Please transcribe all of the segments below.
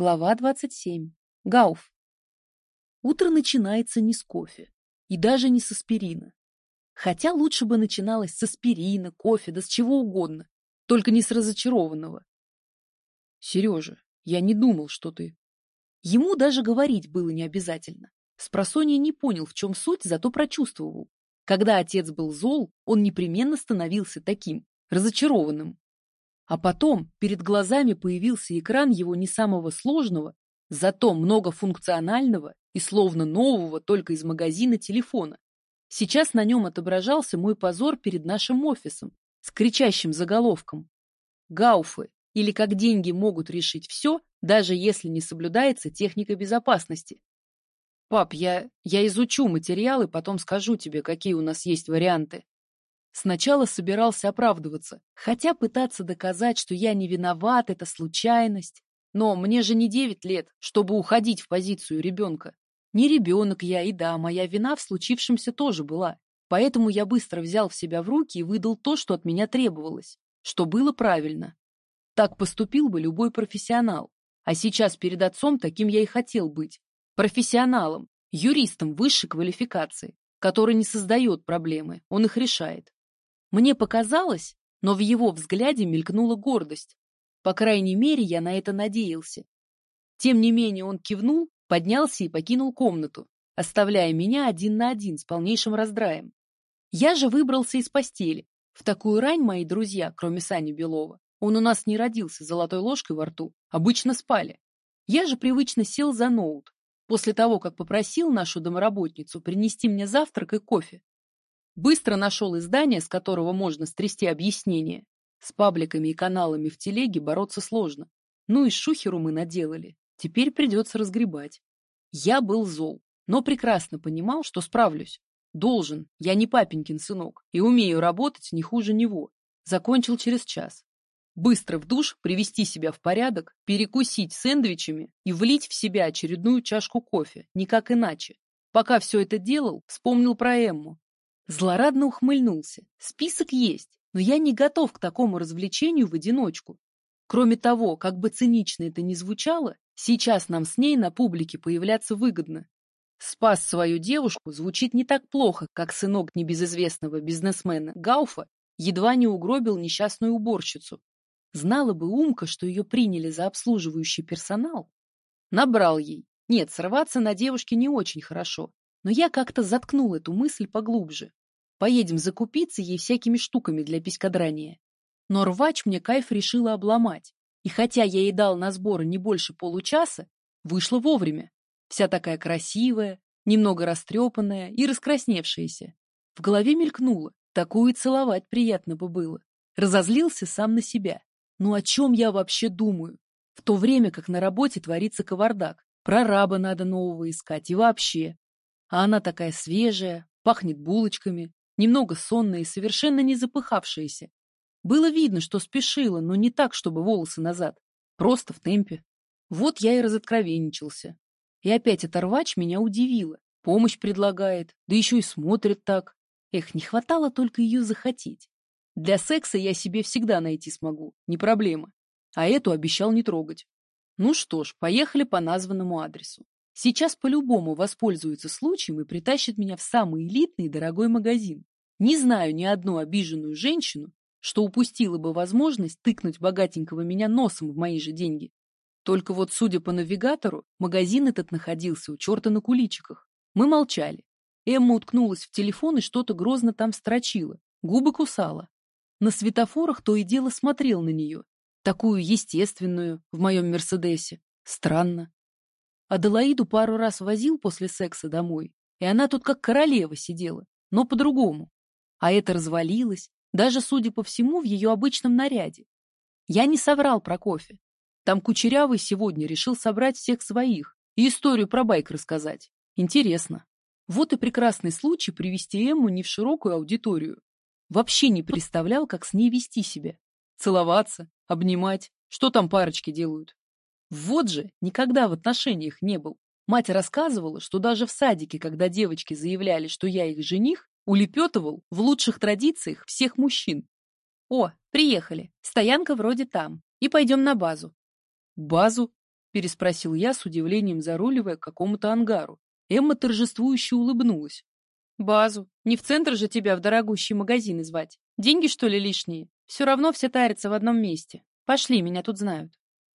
Глава 27. Гауф. Утро начинается не с кофе и даже не с аспирина. Хотя лучше бы начиналось с аспирина, кофе, да с чего угодно, только не с разочарованного. Сережа, я не думал, что ты... Ему даже говорить было не обязательно. Спросонья не понял, в чем суть, зато прочувствовал. Когда отец был зол, он непременно становился таким, разочарованным. А потом перед глазами появился экран его не самого сложного, зато многофункционального и словно нового только из магазина телефона. Сейчас на нем отображался мой позор перед нашим офисом с кричащим заголовком «Гауфы» или «Как деньги могут решить все, даже если не соблюдается техника безопасности». «Пап, я, я изучу материалы, потом скажу тебе, какие у нас есть варианты», Сначала собирался оправдываться, хотя пытаться доказать, что я не виноват, это случайность. Но мне же не девять лет, чтобы уходить в позицию ребенка. Не ребенок я, и да, моя вина в случившемся тоже была. Поэтому я быстро взял в себя в руки и выдал то, что от меня требовалось, что было правильно. Так поступил бы любой профессионал. А сейчас перед отцом таким я и хотел быть. Профессионалом, юристом высшей квалификации, который не создает проблемы, он их решает. Мне показалось, но в его взгляде мелькнула гордость. По крайней мере, я на это надеялся. Тем не менее он кивнул, поднялся и покинул комнату, оставляя меня один на один с полнейшим раздраем. Я же выбрался из постели. В такую рань мои друзья, кроме Сани Белова, он у нас не родился золотой ложкой во рту, обычно спали. Я же привычно сел за ноут, после того, как попросил нашу домоработницу принести мне завтрак и кофе. Быстро нашел издание, с которого можно стрясти объяснение. С пабликами и каналами в телеге бороться сложно. Ну и шухеру мы наделали. Теперь придется разгребать. Я был зол, но прекрасно понимал, что справлюсь. Должен, я не папенькин сынок, и умею работать не хуже него. Закончил через час. Быстро в душ, привести себя в порядок, перекусить сэндвичами и влить в себя очередную чашку кофе, никак иначе. Пока все это делал, вспомнил про Эмму, Злорадно ухмыльнулся. Список есть, но я не готов к такому развлечению в одиночку. Кроме того, как бы цинично это ни звучало, сейчас нам с ней на публике появляться выгодно. Спас свою девушку звучит не так плохо, как сынок небезызвестного бизнесмена Гауфа едва не угробил несчастную уборщицу. Знала бы Умка, что ее приняли за обслуживающий персонал. Набрал ей. Нет, срываться на девушке не очень хорошо, но я как-то заткнул эту мысль поглубже. Поедем закупиться ей всякими штуками для писькодрания. Но рвач мне кайф решила обломать. И хотя я ей дал на сборы не больше получаса, вышла вовремя. Вся такая красивая, немного растрепанная и раскрасневшаяся. В голове мелькнуло. Такую целовать приятно бы было. Разозлился сам на себя. Ну о чем я вообще думаю? В то время как на работе творится кавардак. Прораба надо нового искать и вообще. А она такая свежая, пахнет булочками, немного сонная и совершенно не запыхавшаяся. Было видно, что спешила, но не так, чтобы волосы назад. Просто в темпе. Вот я и разоткровенничался. И опять эта рвач меня удивила. Помощь предлагает, да еще и смотрит так. Эх, не хватало только ее захотеть. Для секса я себе всегда найти смогу, не проблема. А эту обещал не трогать. Ну что ж, поехали по названному адресу. Сейчас по-любому воспользуется случаем и притащит меня в самый элитный и дорогой магазин. Не знаю ни одну обиженную женщину, что упустила бы возможность тыкнуть богатенького меня носом в мои же деньги. Только вот, судя по навигатору, магазин этот находился у черта на куличиках. Мы молчали. Эмма уткнулась в телефон и что-то грозно там строчила, губы кусала. На светофорах то и дело смотрел на нее. Такую естественную, в моем Мерседесе. Странно. Аделаиду пару раз возил после секса домой, и она тут как королева сидела, но по-другому. А это развалилось, даже, судя по всему, в ее обычном наряде. Я не соврал про кофе. Там Кучерявый сегодня решил собрать всех своих и историю про байк рассказать. Интересно. Вот и прекрасный случай привести Эмму не в широкую аудиторию. Вообще не представлял, как с ней вести себя. Целоваться, обнимать, что там парочки делают. Вот же, никогда в отношениях не был. Мать рассказывала, что даже в садике, когда девочки заявляли, что я их жених, улепетывал в лучших традициях всех мужчин. О, приехали. Стоянка вроде там. И пойдем на базу. Базу? переспросил я с удивлением, заруливая к какому-то ангару. Эмма торжествующе улыбнулась. «Базу. Не в центр же тебя в дорогущий магазин звать. Деньги, что ли, лишние? Все равно все тарятся в одном месте. Пошли, меня тут знают».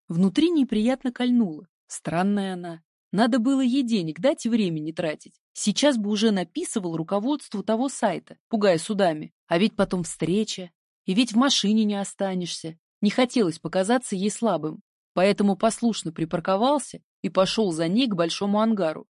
Внутри неприятно кольнуло. Странная она. Надо было ей денег дать и времени тратить. Сейчас бы уже написывал руководству того сайта, пугая судами. А ведь потом встреча. И ведь в машине не останешься. Не хотелось показаться ей слабым. Поэтому послушно припарковался и пошел за ней к большому ангару.